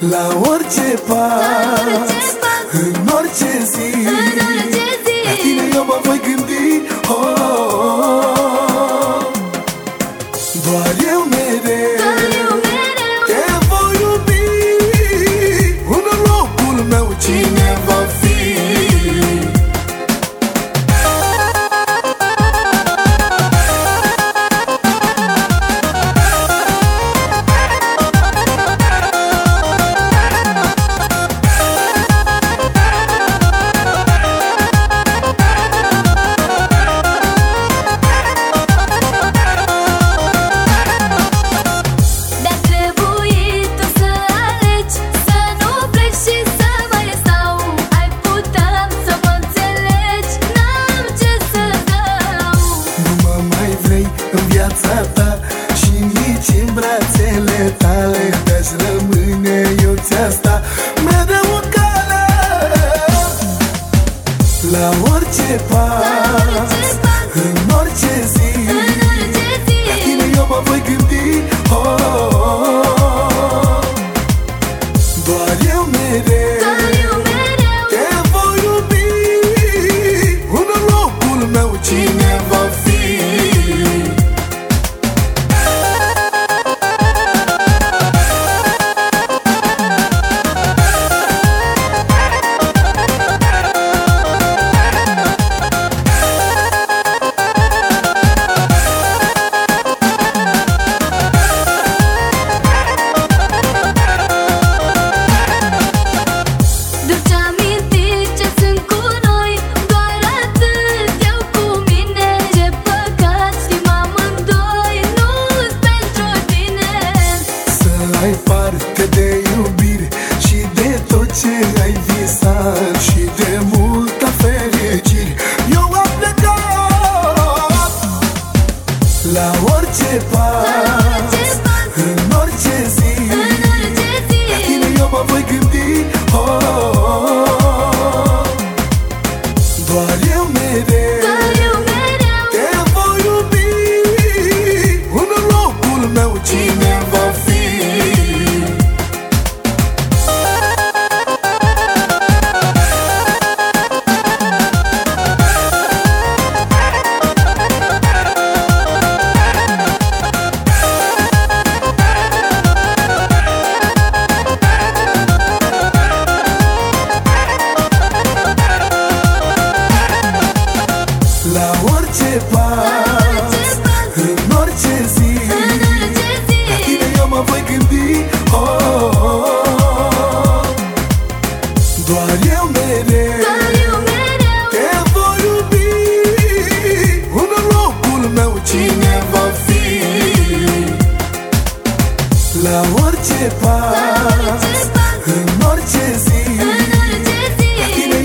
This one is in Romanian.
La orice pas, la orice pas în orice zi. în viața ta Și nici în brațele tale Te-aș rămâne eu ți-aș sta Mereu calea La orice pas În orice zi. La tine eu mă voi gândi oh, oh, oh. Doar eu mereu Te voi iubi În locul meu cineva la orice pas, la orice pas. Doar eu mereu, Doar eu mereu. Te voi iubi. În locul meu cine va fi? La orice pas, În orice zi. În orice zi. La tine